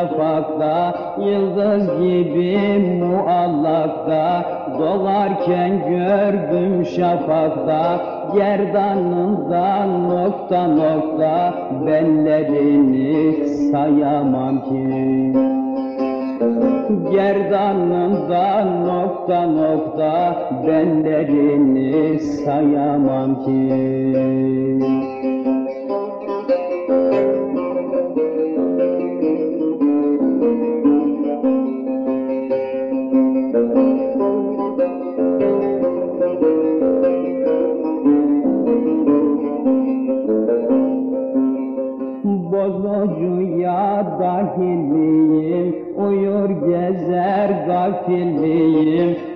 şafakta Yıldız gibi muallakta. Doğarken gördüm şafakta Gerdanından nokta nokta. Bellerini sayamam ki. Gerdanından nokta nokta benlerini sayamam ki.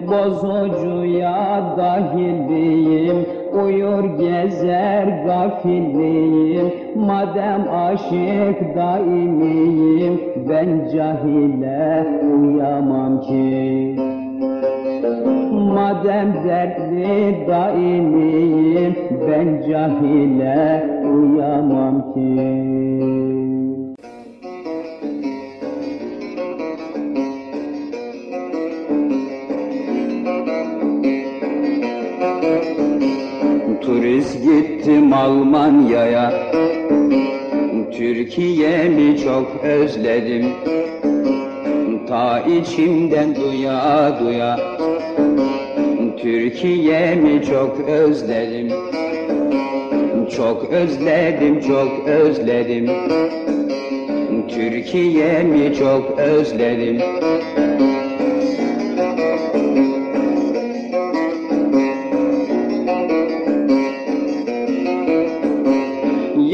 Bozucuya dahiliyim, uyur gezer gafilliyim. Madem aşık daimiyim, ben cahile uyamam ki. Madem dertli daimiyim ben cahile uyamam ki. Turist gittim Almanya'ya. Türkiye'mi çok özledim? Ta içimden duya duya. Türkiye'mi çok özledim? Çok özledim, çok özledim. Türkiye'mi çok özledim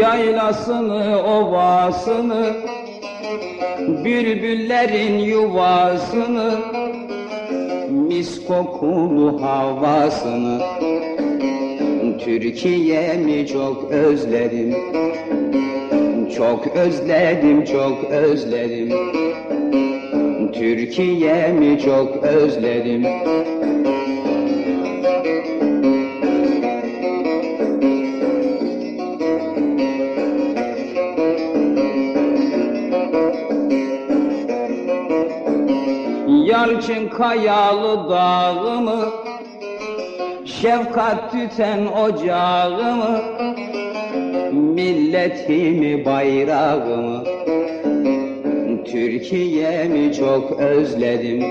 Yaylasını, ovasını Bülbüllerin yuvasını mis kokulu havasını. Türkiye'mi çok özledim? Çok özledim, çok özledim. Türkiye'mi çok özledim Yalçın kayalı dağımı Şefkat tüten ocağımı Milletimi bayrağımı Türkiye'mi çok özledim.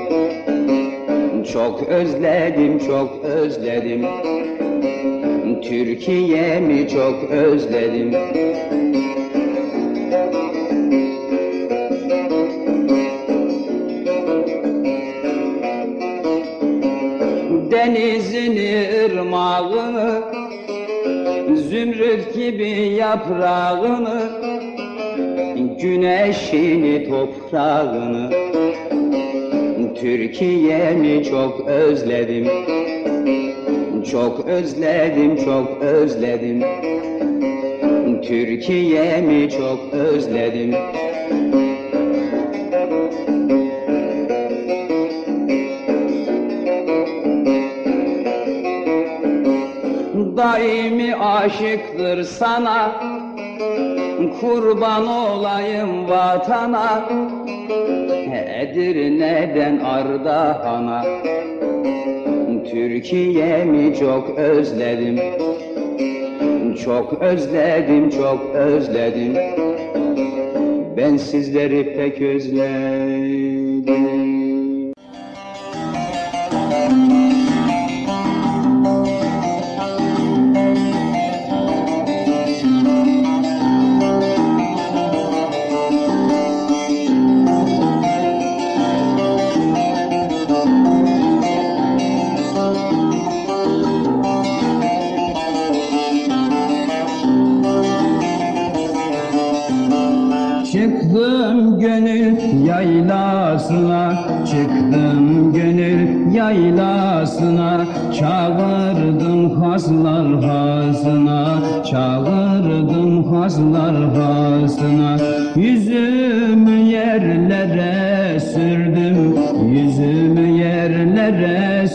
Çok özledim çok özledim. Türkiye'mi çok özledim gibi yaprağını Güneşini toprağını. Türkiye'mi çok özledim? Çok özledim çok özledim. Türkiye'mi çok özledim Daimi aşıktır sana. Kurban olayım vatana. Edirne'den Ardahan'a Türkiye'mi çok özledim? Çok özledim, çok özledim. Ben sizleri pek özledim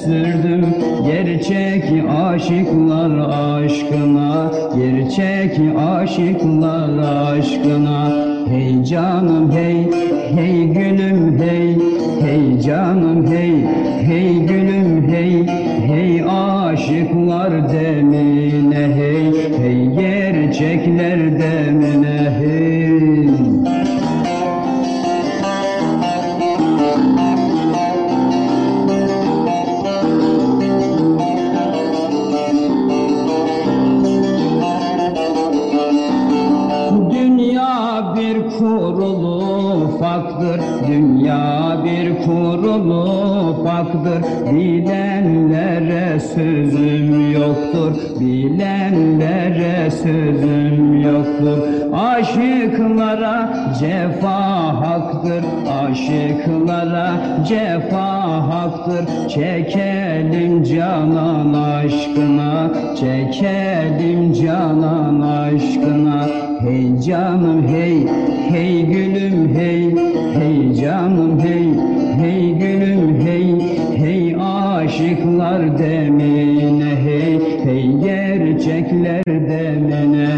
sürdüm Gerçek aşıklar aşkına Gerçek aşıklar aşkına. Hey canım hey, hey gülüm hey, hey canım hey, hey gülüm hey, hey aşıklar demine sözüm yoktur. Aşıklara cefa haktır. Aşıklara cefa haktır. Çekelim canan aşkına. Çekelim canan aşkına. Hey canım hey, hey gülüm hey, hey canım hey, hey gülüm hey, hey aşıklar hey gerçekler demine.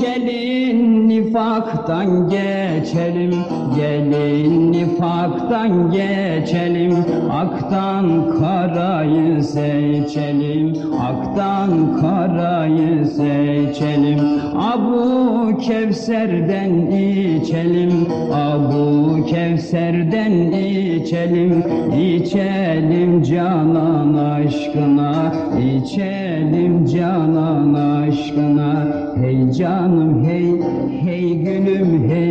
Gelin nifaktan geçelim, gelin nifaktan geçelim, aktan karayı seçelim, aktan karayı seçelim. Abu Kevser'den içelim, Abu Kevser'den içelim, içelim canan aşkına, içelim canan aşkına. Hey canım hey, hey gülüm hey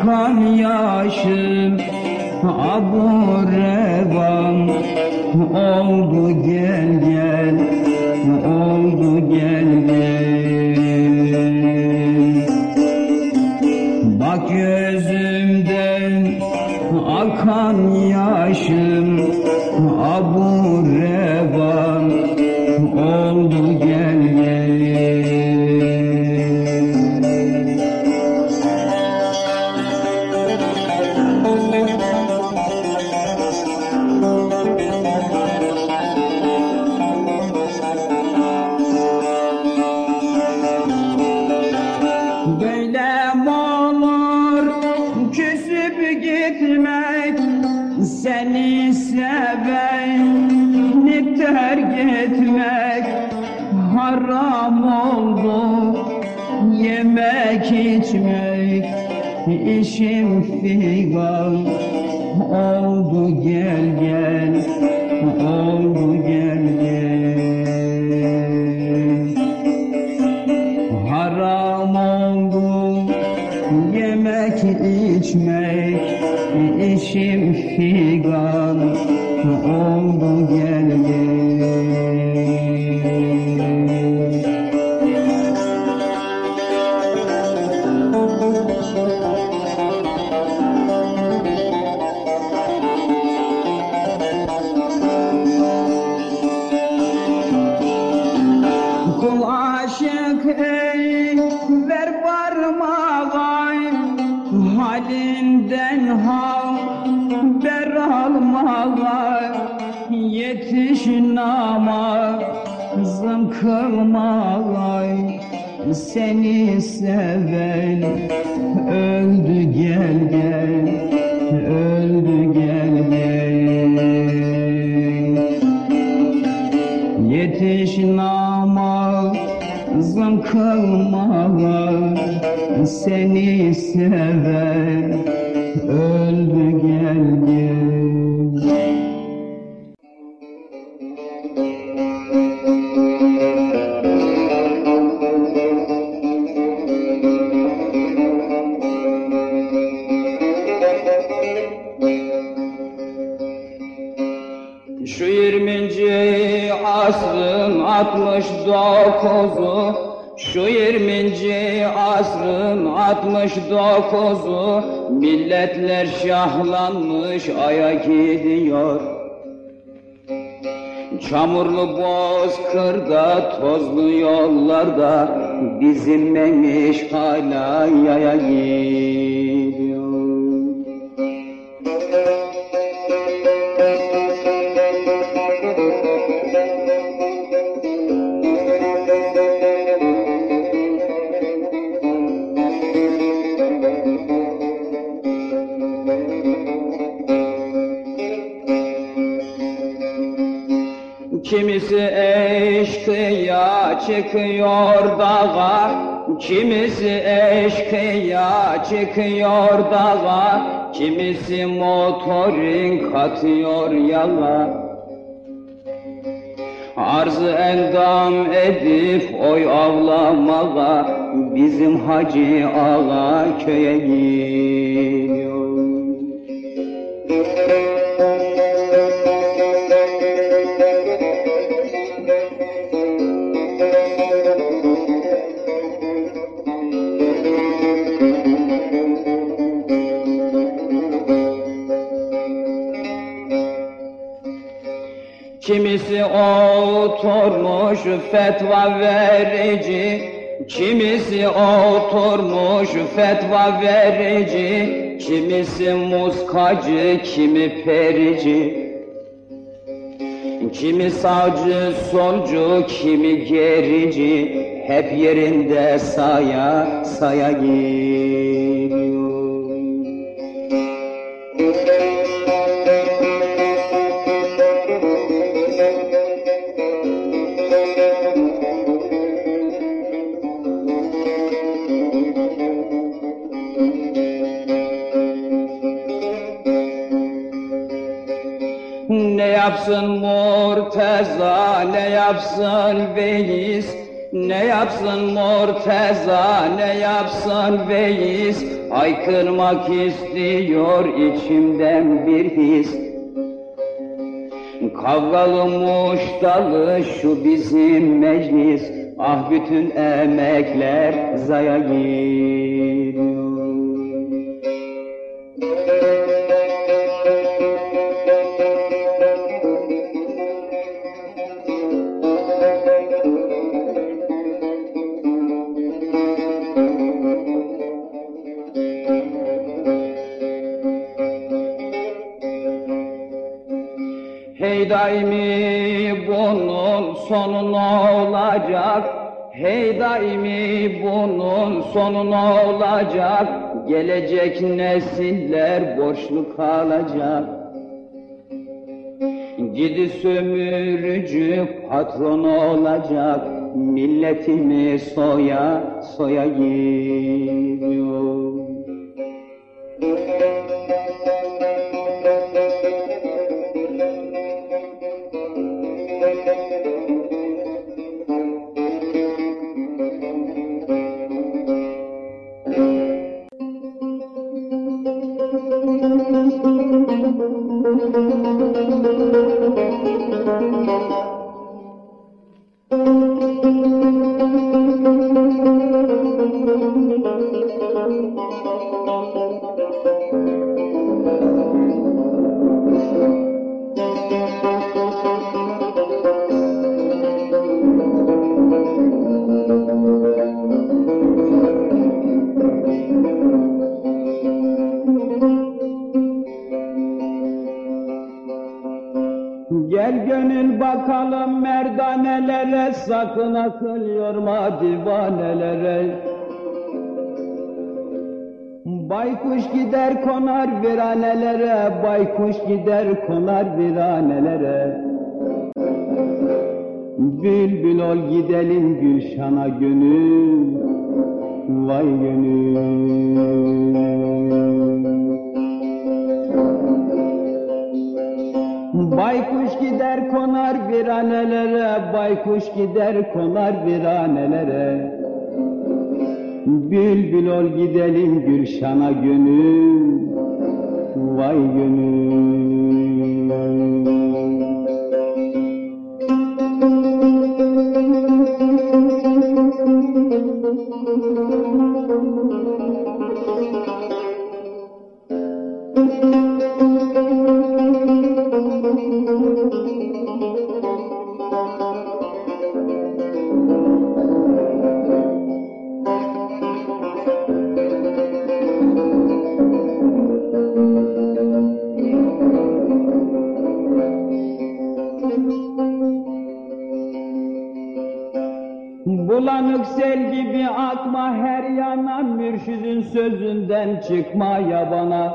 Rahmani Böyle mi olur küsüp gitmek Seni sevenip terk etmek Haram oldu. Yemek içmek İşim figan oldu gel işim Halinden haber almağa Yetiş namazım kılmağa Seni seven öldü gel gel Öldü gel gel. Yetiş namazım kılmağa Seni sever öldü gel gel Şu 20. asrın 69'u Şu 20. asrın 69'u Milletler şahlanmış aya gidiyor. Çamurlu bozkırda, tozlu yollarda Bizim memiş hala yaya gidiyor çıkıyor dağa Kimisi eşkıya çıkıyor dağa Kimisi motorin katıyor yala. Arzı endam edip oy avlamağa Bizim hacı ağa köye gidiyor Kimisi oturmuş fetva verici. Kimisi oturmuş fetva verici. Kimisi muskacı kimi perici. Kimi sağcı solcu kimi gerici. Hep yerinde saya saya gidiyor yapsın Veys Ne yapsın Murteza, ne yapsın Veys Aykırmak istiyor içimden bir his. Kavgalı muştalı şu bizim meclis. Ah bütün emekler zaya gidiyor daimi bunun sonu ne olacak? Gelecek nesiller borçlu kalacak. Gidi sömürücü patron olacak milletimi soya soya giriyor. Sakın akıl yorma divanelere. Baykuş gider konar viranelere, baykuş gider konar viranelere. Bülbül ol gidelim Gülşan'a gönül, vay gönül. Konar viranelere, baykuş gider konar viranelere. Bülbül ol gidelim Gülşan'a gönül, vay gönül. Bulanık sel gibi akma her yana mürşidin sözünden çıkma yabana.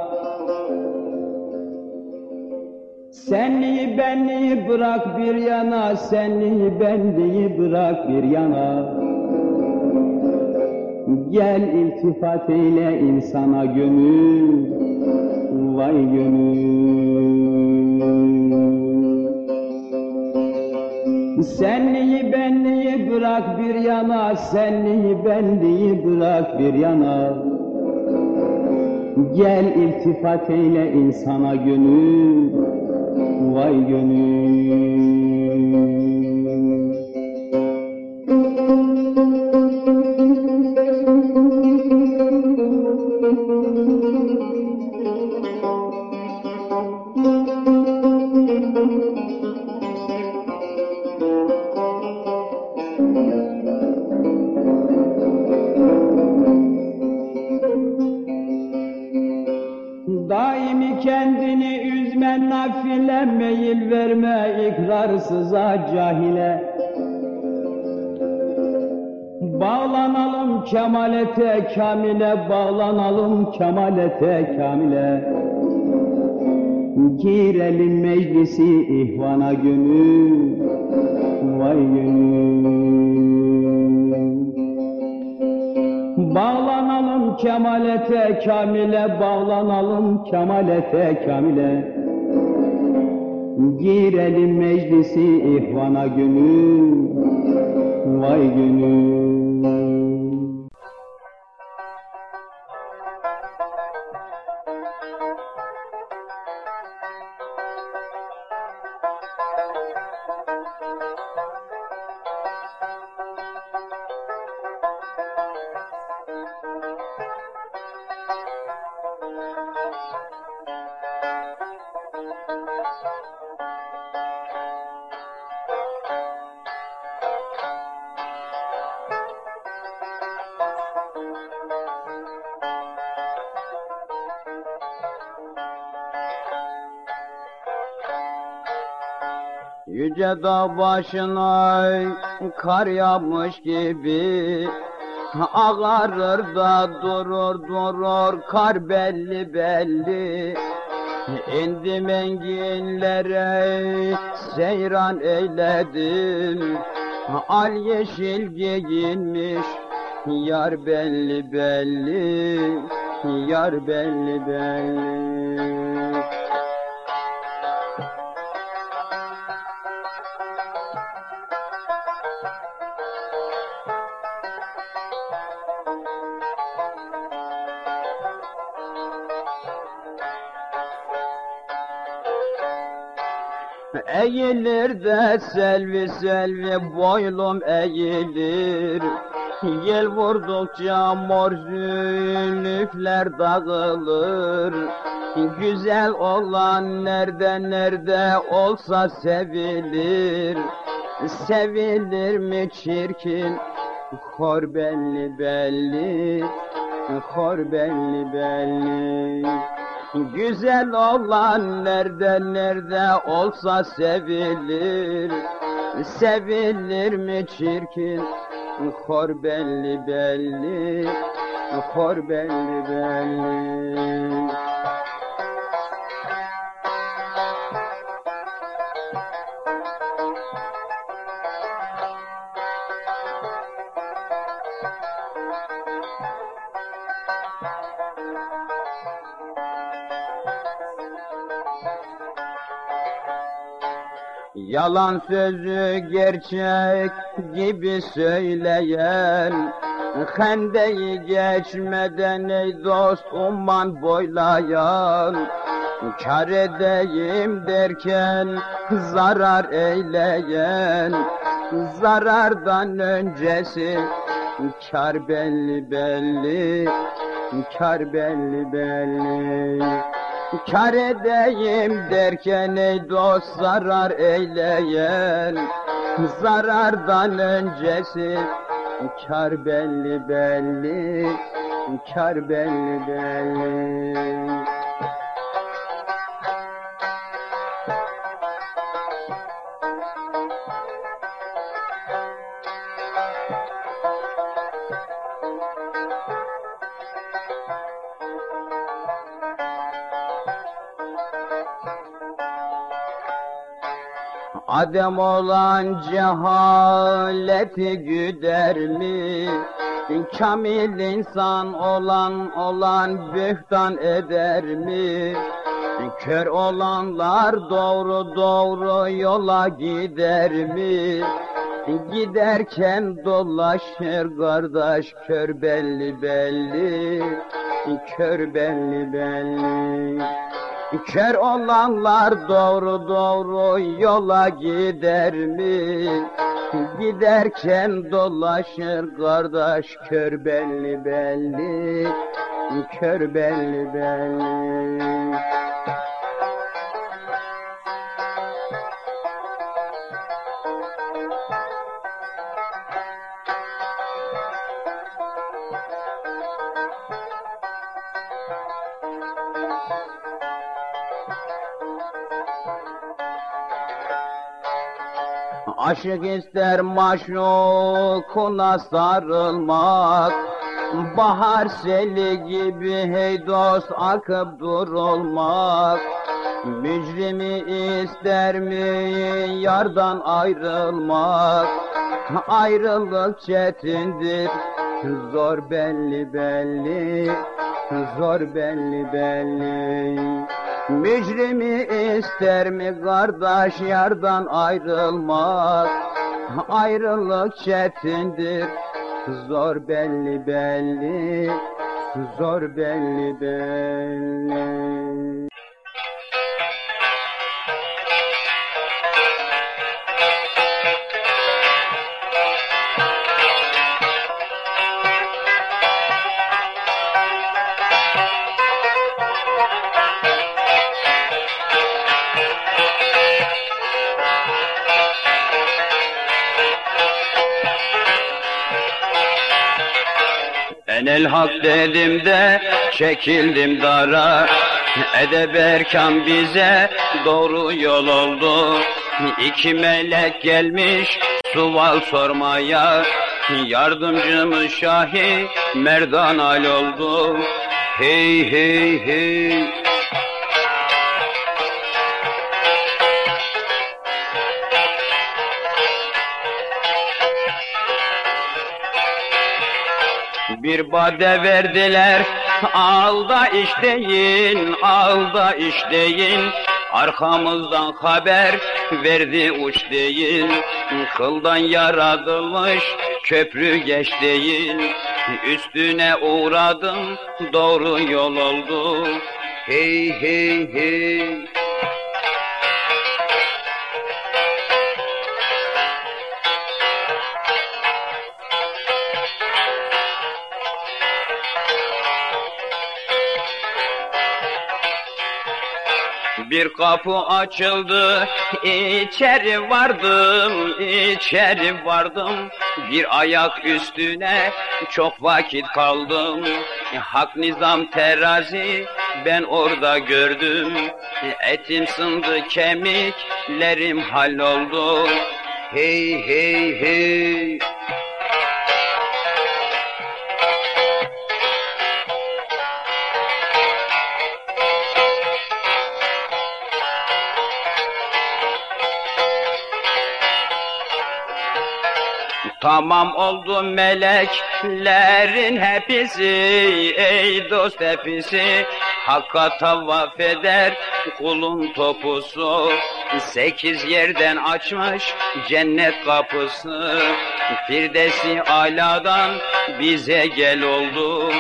Senliği benliği bırak bir yana, senliği benliği bırak bir yana. Gel iltifat eyle insana gönül, vay gönül. Senliği benliği bırak bir yana, senliği benliği bırak bir yana. Gel iltifat eyle insana gönül, vay gönül. Üzme nafile meyil verme ikrarsıza cahile. Bağlanalım kemalete kamile bağlanalım kemalete kamile. Girelim meclisi ihvana gönül vay gönül Bağlanalım kemalete kamile, bağlanalım kemalete kamile. Girelim meclisi ihvana gönül, vay gönül. Yüce dağ başına kar yağmış gibi Ağarır da durur durur kar belli belli. İndim enginlere seyran eyledim. Al yeşil giyinmiş yar belli belli Yar belli belli Eğilir de selvi selvi boylum eğilir. Yel vurdukça mor zülüfler dağılır. Güzel olan nerede nerede olsa sevilir. Sevilir mi çirkin? Hor belli belli Hor belli belli Güzel olan nerede nerede olsa sevilir. Sevilir mi çirkin? Hor belli belli Hor belli belli Yalan sözü gerçek gibi söyleyen Hendeyi geçmeden ey dost umman boylayan Kar edeyim derken zarar eyleyen Zarardan öncesi kar belli belli Kar belli belli Kar edeyim derken ey dost zarar eyleyen Zarardan öncesi kar belli belli Kar belli belli Adem olan cehaleti güder mi? Kamil insan olan olan bühtan eder mi? Kör olanlar doğru doğru yola gider mi? Giderken dolaşır kardeş kör belli belli Kör belli belli Kör olanlar doğru doğru yola gider mi? Giderken dolaşır kardeş kör belli belli Kör belli belli Aşık ister maşukuna sarılmak. Bahar seli gibi hey dost akıp durulmak. Mücrimi ister mi yardan ayrılmak? Ayrılık çetindir zor belli belli Zor belli belli Mücrimi ister mi kardeş yardan ayrılmak? Ayrılık çetindir zor belli belli Zor belli belli Enel hak dedim de çekildim dara. Edeb erkan bize doğru yol oldu. İki melek gelmiş sual sormaya. Yardımcımız Şahi Merdan al oldu. Hey hey hey Bir bade verdiler, al da işteyin, al da işteyin. Arkamızdan haber verdi uç değil, kıldan yaratılmış köprü geç değil. Üstüne uğradım, doğru yol oldu. Hey hey hey. Bir kapı açıldı, içeri vardım, içeri vardım. Bir ayak üstüne çok vakit kaldım. Hak nizam terazi ben orada gördüm. Etim sındı, kemiklerim halloldu. Hey hey hey. Tamam oldu meleklerin hepsi, ey dost hepsi. Hakka tavaf eder kulun topusu. Sekiz yerden açmış cennet kapısı. Firdevsi aladan bize gel oldu.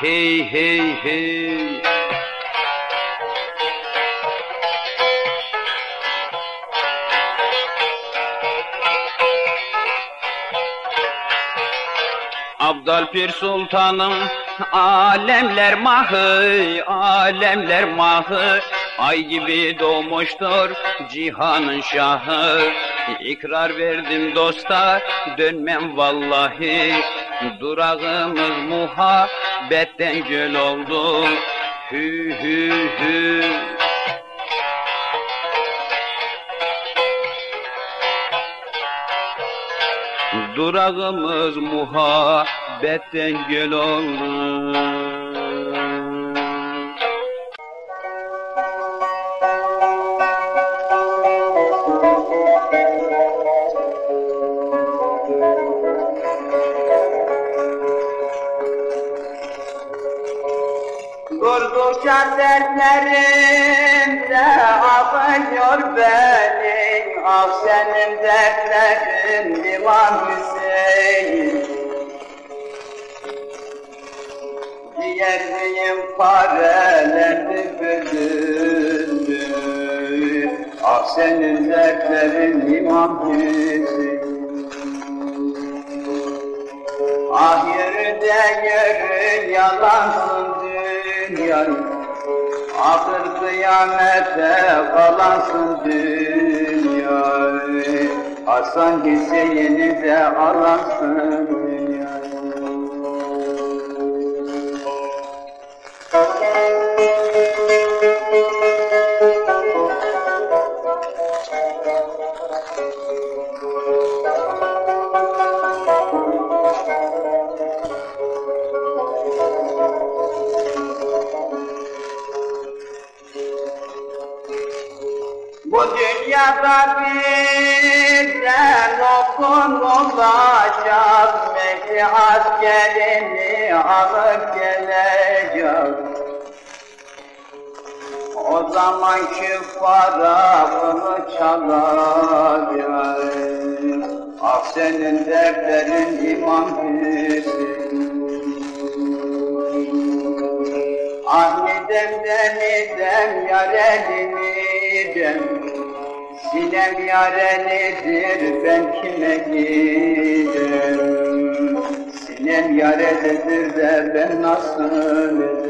Hey hey hey. Abdal Pir Sultanım alemler mahı, alemler mahı. Ay gibi doğmuştur cihanın şahı. İkrar verdim dosta dönmem vallahi. Durağımız muhabbetten göl oldu. Hü hü hü Durağımız muhabbetten göl oldu. Durdukça dertlerimde akıyor benim Ah senin dertlerin İmam Hüseyin. Diğer miyim parelendi bölündü Ah senin dertlerin İmam Hüseyin. Ah yürü de yürü yalansın dünya Ahır kıyamete kalansın dünya Hasan Hüseyin'i de alansın dünyada bizden okunulacak Mehdi askerini alıp gelecek O zamanki farabını çalacak Ah senin dertlerin İmam Hüseyin Ah nidem de nidem yar elinidem Sinem yarelidir ben kime gidem Sinem yarelidir de ben nasıl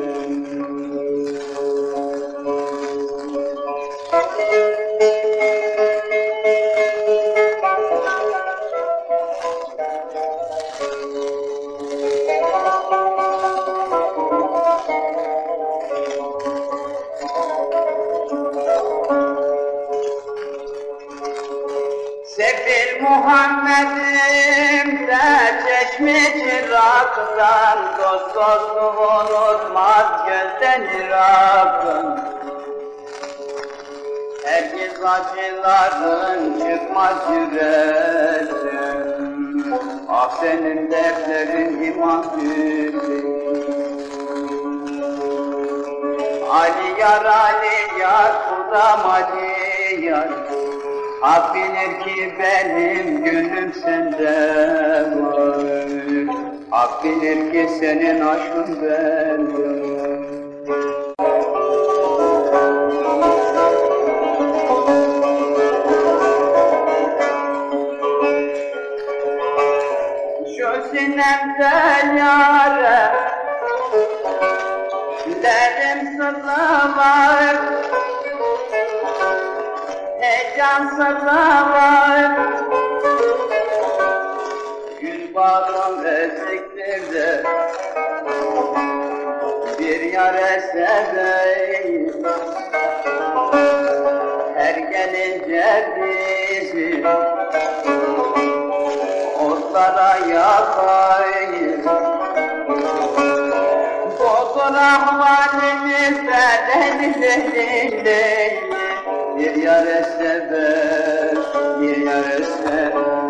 çıraktan Dost dostu unutmaz gözden irakın Herkes acıların çıkmaz yürekten Ah senin dertlerin iman gibi Ali yar Ali yar Kudam Ali yar. Ah bilir ki benim gönlüm sende var Ah bilir ki senin aşkın bende Şu sinemde yâre Derim sırrı var Heyecan sırrı Eziktir de Bir yare seveyim. Her gelince bizi Otlara yakayım Fotoğraf halimizde denilelim Bir yare sever, bir yare sever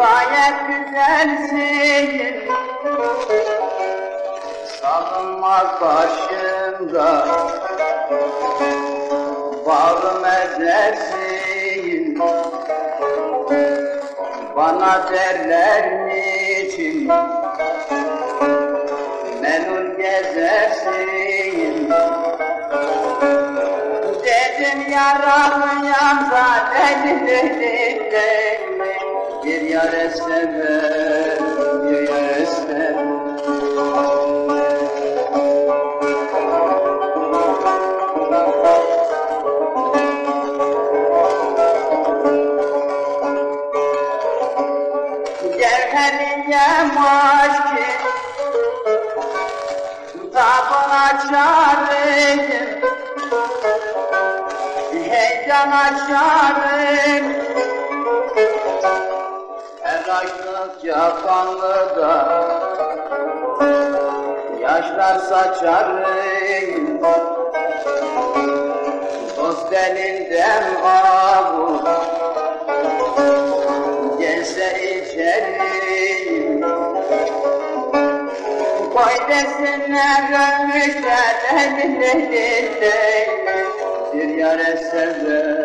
Gayet güzelsin. Salınmaz başımda. Bağrım ezersin Bana derler niçin Melul gezersin Dedim yaralıyam da deli deli deli Bir yare sever, bir yare sever Gevheriye maşki Tabına çağırayım. Heyecan açarım açtıkça kanlı da Yaşlar saçarım Dost elinden avu Gelse içerim. Koy desinler ölmüşler elinde Bir yare sever